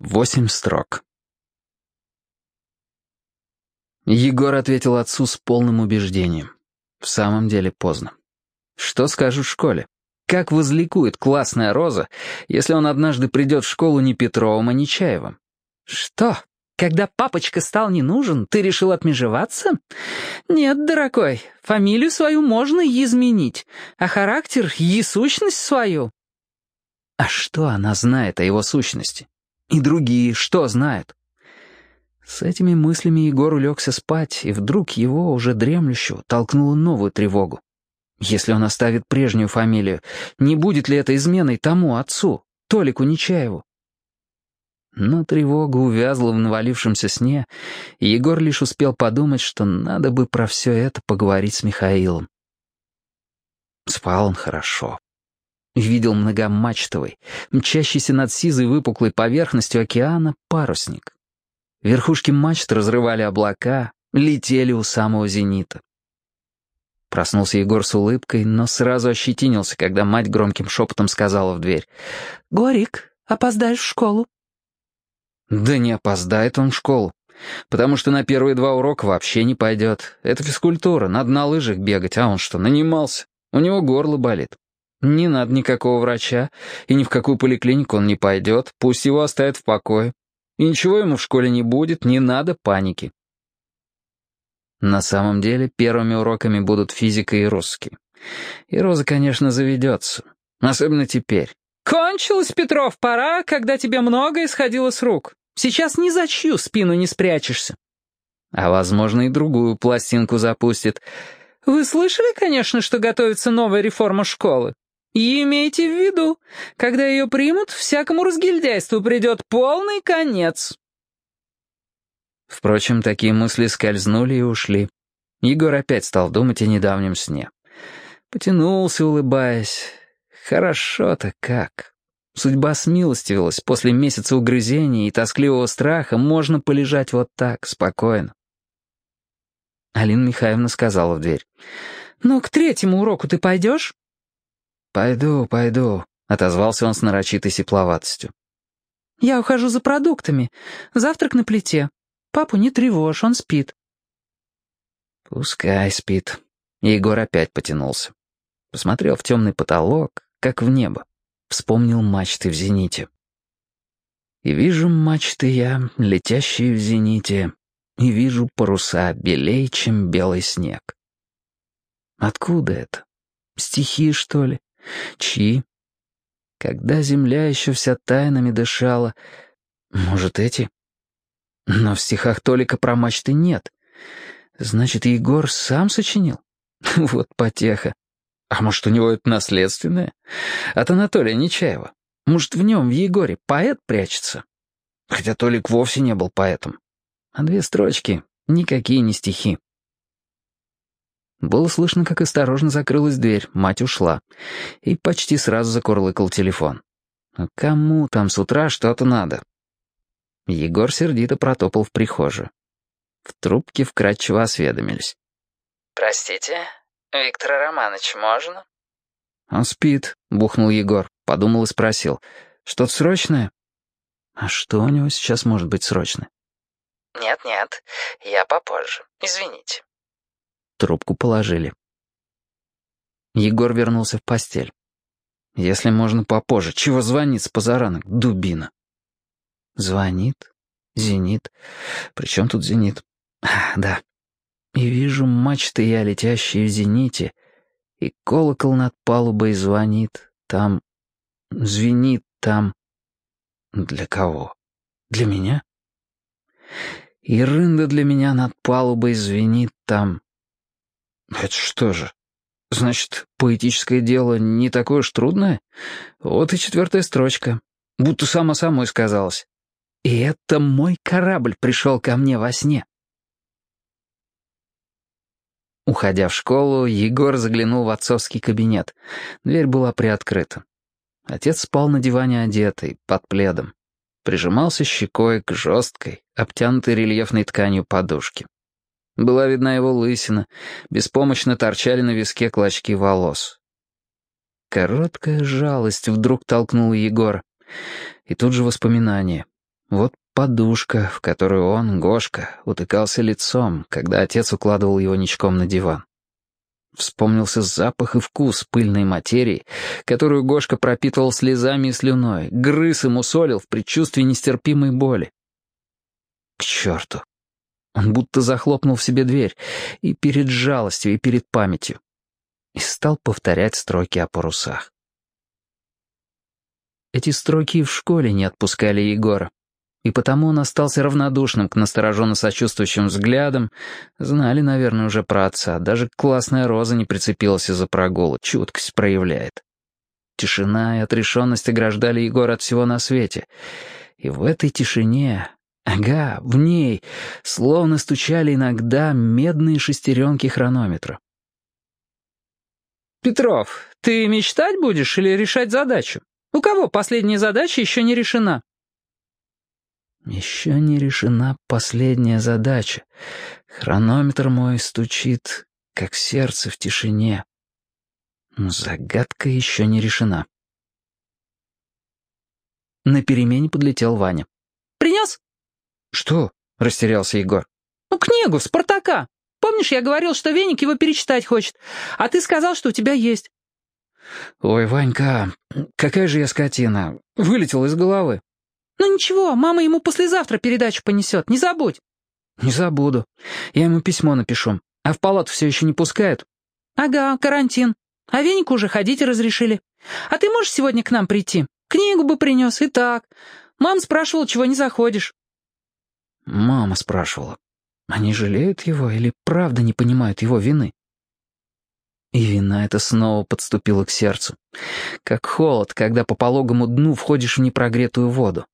Восемь строк. Егор ответил отцу с полным убеждением. В самом деле поздно. Что скажут в школе? Как возликует классная Роза, если он однажды придет в школу не Петровым, а не Чаевым? «Что, когда папочка стал не нужен, ты решил отмежеваться? Нет, дорогой, фамилию свою можно изменить, а характер и сущность свою». А что она знает о его сущности? И другие что знают? С этими мыслями Егор улегся спать, и вдруг его, уже дремлющего, толкнула новую тревогу. Если он оставит прежнюю фамилию, не будет ли это изменой тому отцу, Толику Нечаеву? Но тревога увязла в навалившемся сне, и Егор лишь успел подумать, что надо бы про все это поговорить с Михаилом. Спал он хорошо. Видел многомачтовый, мчащийся над сизой выпуклой поверхностью океана парусник. Верхушки мачт разрывали облака, летели у самого зенита. Проснулся Егор с улыбкой, но сразу ощетинился, когда мать громким шепотом сказала в дверь. «Горик, опоздаешь в школу?» Да не опоздает он в школу, потому что на первые два урока вообще не пойдет. Это физкультура, надо на лыжах бегать, а он что, нанимался? У него горло болит. Не надо никакого врача, и ни в какую поликлинику он не пойдет, пусть его оставят в покое. И ничего ему в школе не будет, не надо паники. На самом деле первыми уроками будут физика и русский. И Роза, конечно, заведется. Особенно теперь. «Кончилось, Петров, пора, когда тебе многое сходило с рук. Сейчас ни за чью спину не спрячешься». А, возможно, и другую пластинку запустит. «Вы слышали, конечно, что готовится новая реформа школы? И имейте в виду, когда ее примут, всякому разгильдяйству придет полный конец». Впрочем, такие мысли скользнули и ушли. Егор опять стал думать о недавнем сне. Потянулся, улыбаясь. Хорошо-то как. Судьба смилостивилась. После месяца угрызений и тоскливого страха можно полежать вот так, спокойно. Алина Михайловна сказала в дверь. «Ну, к третьему уроку ты пойдешь?» «Пойду, пойду», — отозвался он с нарочитой тепловатостью. «Я ухожу за продуктами. Завтрак на плите. Папу не тревожь, он спит». «Пускай спит». Егор опять потянулся. Посмотрел в темный потолок, как в небо. Вспомнил мачты в зените. «И вижу мачты я, летящие в зените, и вижу паруса белей, чем белый снег». Откуда это? Стихи, что ли? Чьи? Когда земля еще вся тайнами дышала. Может, эти? Но в стихах Толика про мачты нет. Значит, Егор сам сочинил? Вот потеха. А может, у него это наследственное? От Анатолия Нечаева. Может, в нем, в Егоре, поэт прячется? Хотя Толик вовсе не был поэтом. А две строчки — никакие не стихи. Было слышно, как осторожно закрылась дверь, мать ушла. И почти сразу закурлыкал телефон. «Ну, кому там с утра что-то надо? Егор сердито протопал в прихожую. В трубке вкратчиво осведомились. «Простите, Виктор Романович, можно?» «Он спит», — бухнул Егор, подумал и спросил. «Что-то срочное?» «А что у него сейчас может быть срочное?» «Нет-нет, я попозже. Извините». Трубку положили. Егор вернулся в постель. Если можно попозже, чего звонит с позаранок, дубина? Звонит, зенит. Причем тут зенит? А, да. И вижу мачты я, летящие в зените, и колокол над палубой звонит. Там звенит, там... Для кого? Для меня? И рында для меня над палубой звенит там. Это что же? Значит, поэтическое дело не такое уж трудное? Вот и четвертая строчка. Будто само самой сказалось. И это мой корабль пришел ко мне во сне. Уходя в школу, Егор заглянул в отцовский кабинет. Дверь была приоткрыта. Отец спал на диване одетый, под пледом. Прижимался щекой к жесткой, обтянутой рельефной тканью подушке. Была видна его лысина, беспомощно торчали на виске клочки волос. Короткая жалость вдруг толкнула Егора. И тут же воспоминание. Вот подушка, в которую он, Гошка, утыкался лицом, когда отец укладывал его ничком на диван. Вспомнился запах и вкус пыльной материи, которую Гошка пропитывал слезами и слюной, грыз и мусолил в предчувствии нестерпимой боли. К черту! Он будто захлопнул в себе дверь и перед жалостью, и перед памятью. И стал повторять строки о парусах. Эти строки в школе не отпускали Егора. И потому он остался равнодушным к настороженно сочувствующим взглядам. Знали, наверное, уже про отца. Даже классная Роза не прицепилась из-за прогула. Чуткость проявляет. Тишина и отрешенность ограждали Егора от всего на свете. И в этой тишине, ага, в ней, словно стучали иногда медные шестеренки хронометра. «Петров, ты мечтать будешь или решать задачу? У кого последняя задача еще не решена?» Еще не решена последняя задача. Хронометр мой стучит, как сердце в тишине. Загадка еще не решена. На перемене подлетел Ваня. «Принес?» «Что?» — растерялся Егор. «Ну, книгу, Спартака. Помнишь, я говорил, что Веник его перечитать хочет, а ты сказал, что у тебя есть». «Ой, Ванька, какая же я скотина. Вылетел из головы». «Ну ничего, мама ему послезавтра передачу понесет, не забудь». «Не забуду. Я ему письмо напишу. А в палату все еще не пускают?» «Ага, карантин. А венику уже ходить разрешили. А ты можешь сегодня к нам прийти? Книгу бы принес, и так. Мам спрашивала, чего не заходишь». Мама спрашивала. Они жалеют его или правда не понимают его вины? И вина эта снова подступила к сердцу. Как холод, когда по пологому дну входишь в непрогретую воду.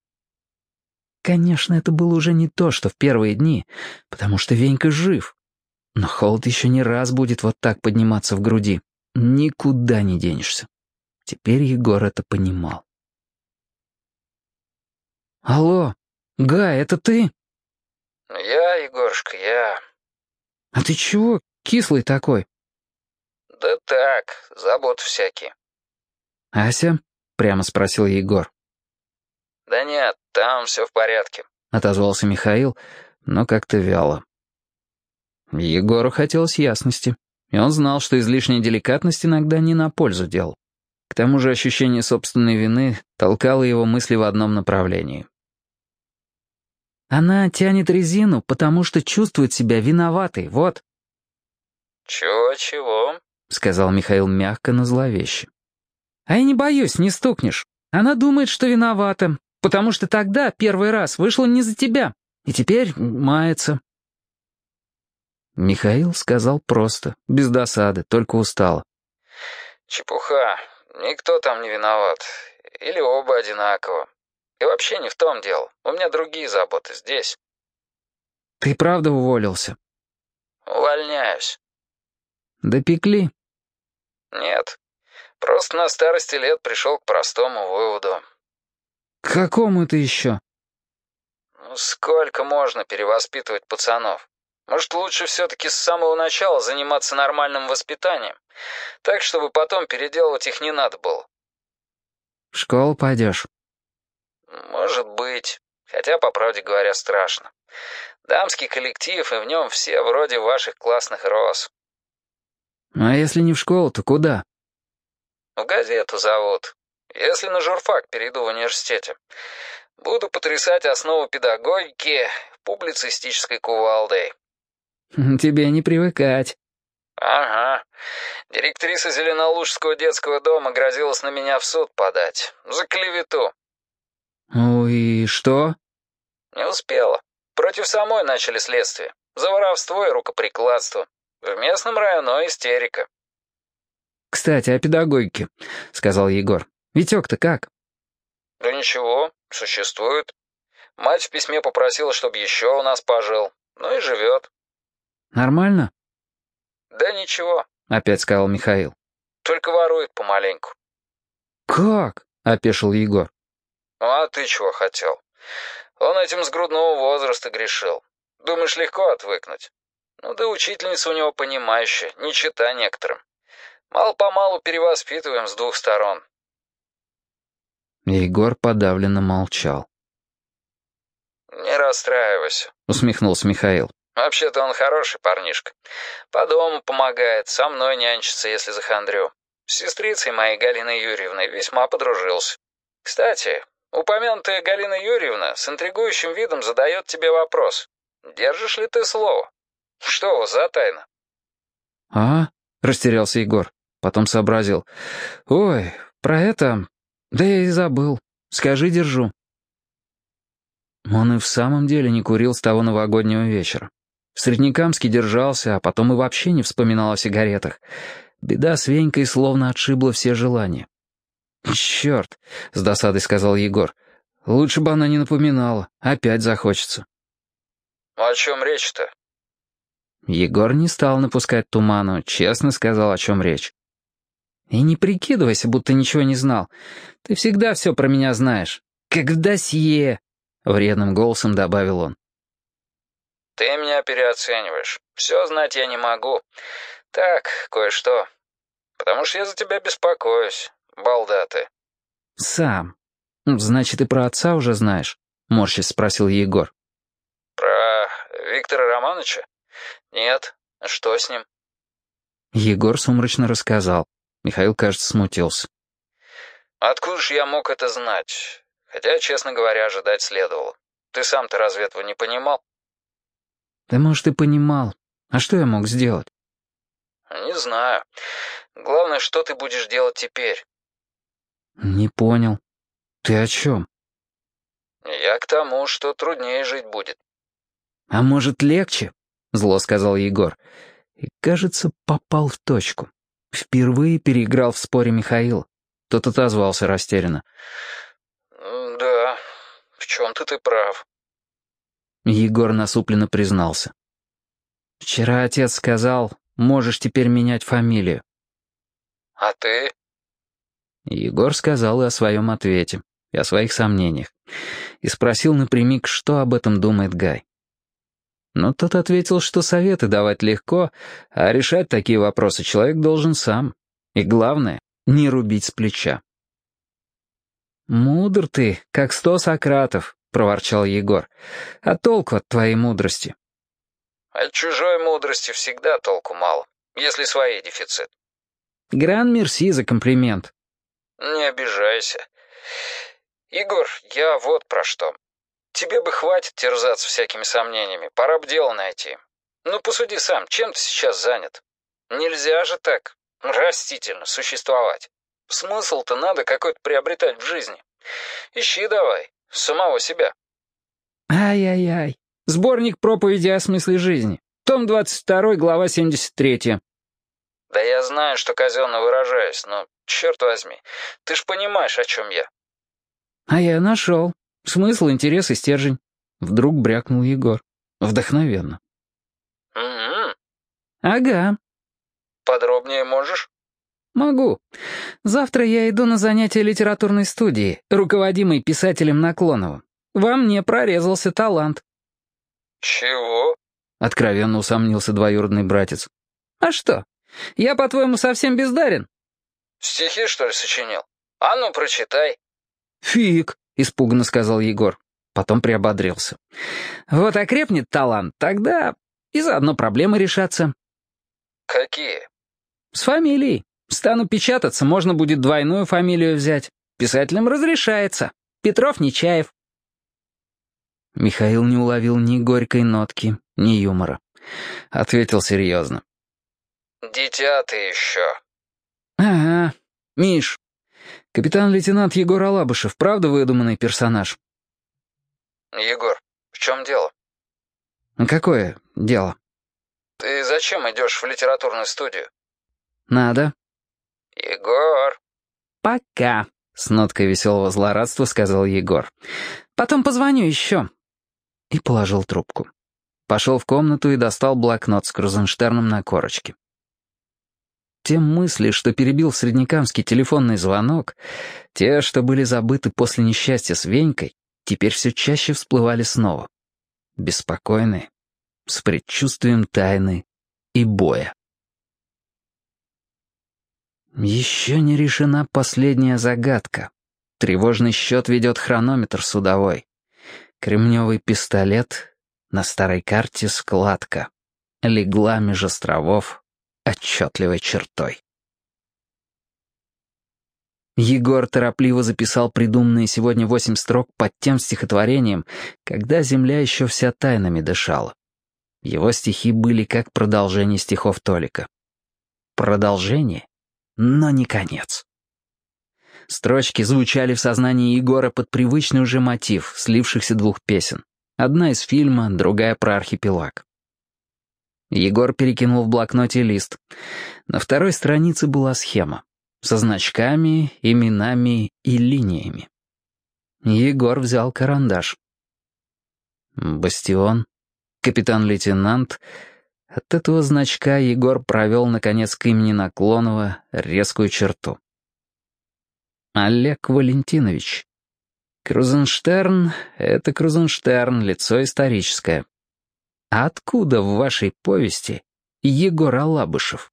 Конечно, это было уже не то, что в первые дни, потому что Венька жив. Но холод еще не раз будет вот так подниматься в груди. Никуда не денешься. Теперь Егор это понимал. «Алло, Гай, это ты?» «Я, Егорушка, я...» «А ты чего кислый такой?» «Да так, забот всякие». «Ася?» — прямо спросил Егор. «Да нет, там все в порядке», — отозвался Михаил, но как-то вяло. Егору хотелось ясности, и он знал, что излишняя деликатность иногда не на пользу дел. К тому же ощущение собственной вины толкало его мысли в одном направлении. «Она тянет резину, потому что чувствует себя виноватой, вот». «Чего-чего?» — сказал Михаил мягко, но зловеще. «А я не боюсь, не стукнешь. Она думает, что виновата, Потому что тогда, первый раз, вышло не за тебя, и теперь мается». Михаил сказал просто, без досады, только устало. «Чепуха. Никто там не виноват. Или оба одинаково. И вообще не в том дело. У меня другие заботы здесь». «Ты правда уволился?» «Увольняюсь». «Допекли?» «Нет. Просто на старости лет пришел к простому выводу. «К какому это еще?» «Ну, сколько можно перевоспитывать пацанов? Может, лучше все-таки с самого начала заниматься нормальным воспитанием, так, чтобы потом переделывать их не надо было?» «В школу пойдешь?» «Может быть. Хотя, по правде говоря, страшно. Дамский коллектив, и в нем все вроде ваших классных роз». «А если не в школу, то куда?» «В газету зовут. Если на журфак перейду в университете, буду потрясать основу педагогики публицистической кувалдой. Тебе не привыкать. Ага. Директриса Зеленолужского детского дома грозилась на меня в суд подать. За клевету. Ну и что? Не успела. Против самой начали следствие. За воровство и рукоприкладство. В местном районе истерика. «Кстати, о педагогике», — сказал Егор. Витек-то как?» «Да ничего, существует. Мать в письме попросила, чтобы еще у нас пожил. Ну и живет». «Нормально?» «Да ничего», — опять сказал Михаил. «Только ворует помаленьку». «Как?» — опешил Егор. «А ты чего хотел? Он этим с грудного возраста грешил. Думаешь, легко отвыкнуть? Ну да учительница у него понимающая, не чита некоторым. Мало-помалу перевоспитываем с двух сторон. Егор подавленно молчал. «Не расстраивайся», — усмехнулся Михаил. «Вообще-то он хороший парнишка. По дому помогает, со мной нянчится, если захандрю. С сестрицей моей Галиной Юрьевной весьма подружился. Кстати, упомянутая Галина Юрьевна с интригующим видом задает тебе вопрос. Держишь ли ты слово? Что у вас за тайна?» «А?» — растерялся Егор. Потом сообразил. «Ой, про это... Да я и забыл. Скажи, держу». Он и в самом деле не курил с того новогоднего вечера. В Среднекамске держался, а потом и вообще не вспоминал о сигаретах. Беда с Венькой словно отшибла все желания. «Черт!» — с досадой сказал Егор. «Лучше бы она не напоминала. Опять захочется». «О чем речь-то?» Егор не стал напускать туману, честно сказал, о чем речь. «И не прикидывайся, будто ничего не знал. Ты всегда все про меня знаешь. Как в досье!» — вредным голосом добавил он. «Ты меня переоцениваешь. Все знать я не могу. Так, кое-что. Потому что я за тебя беспокоюсь, балда ты». «Сам. Значит, и про отца уже знаешь?» — морщись спросил Егор. «Про Виктора Романовича? Нет. Что с ним?» Егор сумрачно рассказал. Михаил, кажется, смутился. «Откуда ж я мог это знать? Хотя, честно говоря, ожидать следовало. Ты сам-то разве этого не понимал?» «Да, может, и понимал. А что я мог сделать?» «Не знаю. Главное, что ты будешь делать теперь?» «Не понял. Ты о чем?» «Я к тому, что труднее жить будет». «А может, легче?» — зло сказал Егор. И, кажется, попал в точку. Впервые переиграл в споре Михаил. Тот отозвался растерянно. «Да, в чем-то ты прав». Егор насупленно признался. «Вчера отец сказал, можешь теперь менять фамилию». «А ты?» Егор сказал и о своем ответе, и о своих сомнениях, и спросил напрямик, что об этом думает Гай. Но тот ответил, что советы давать легко, а решать такие вопросы человек должен сам. И главное, не рубить с плеча. «Мудр ты, как сто Сократов», — проворчал Егор. «А толку от твоей мудрости?» «От чужой мудрости всегда толку мало, если свои дефицит». «Гран-мерси за комплимент». «Не обижайся. Егор, я вот про что. Тебе бы хватит терзаться всякими сомнениями, пора бы дело найти. Ну, посуди сам, чем ты сейчас занят? Нельзя же так растительно существовать. Смысл-то надо какой-то приобретать в жизни. Ищи давай, самого себя. Ай-яй-яй. Сборник проповеди о смысле жизни. Том 22, глава 73. Да я знаю, что казенно выражаюсь, но, черт возьми, ты ж понимаешь, о чем я. А я нашел. Смысл, интерес и стержень. Вдруг брякнул Егор. Вдохновенно. Угу. Ага. Подробнее можешь? Могу. Завтра я иду на занятия литературной студии, руководимой писателем Наклоновым. Во мне прорезался талант. Чего? Откровенно усомнился двоюродный братец. А что? Я, по-твоему, совсем бездарен? Стихи, что ли, сочинил? А ну, прочитай. Фиг. — испуганно сказал Егор. Потом приободрился. «Вот окрепнет талант, тогда и заодно проблемы решатся». «Какие?» «С фамилией. Стану печататься, можно будет двойную фамилию взять. Писателям разрешается. Петров Нечаев». Михаил не уловил ни горькой нотки, ни юмора. Ответил серьезно. «Дитя ты еще». «Ага. Миш, Капитан-лейтенант Егор Алабышев, правда выдуманный персонаж? Егор, в чем дело? Какое дело? Ты зачем идешь в литературную студию? Надо. Егор. Пока, с ноткой веселого злорадства сказал Егор. Потом позвоню еще. И положил трубку. Пошел в комнату и достал блокнот с Крузенштерном на корочке. Те мысли, что перебил Среднекамский телефонный звонок, те, что были забыты после несчастья с Венькой, теперь все чаще всплывали снова. Беспокойные, с предчувствием тайны и боя. Еще не решена последняя загадка. Тревожный счет ведет хронометр судовой. Кремневый пистолет, на старой карте складка, легла меж островов отчетливой чертой. Егор торопливо записал придуманные сегодня восемь строк под тем стихотворением, когда земля еще вся тайнами дышала. Его стихи были как продолжение стихов Толика. Продолжение, но не конец. Строчки звучали в сознании Егора под привычный уже мотив слившихся двух песен. Одна из фильма, другая про архипелаг. Егор перекинул в блокноте лист. На второй странице была схема. Со значками, именами и линиями. Егор взял карандаш. Бастион, капитан-лейтенант. От этого значка Егор провел, наконец, к имени Наклонова резкую черту. Олег Валентинович. Крузенштерн — это Крузенштерн, лицо историческое. Откуда в вашей повести Егор Алабышев?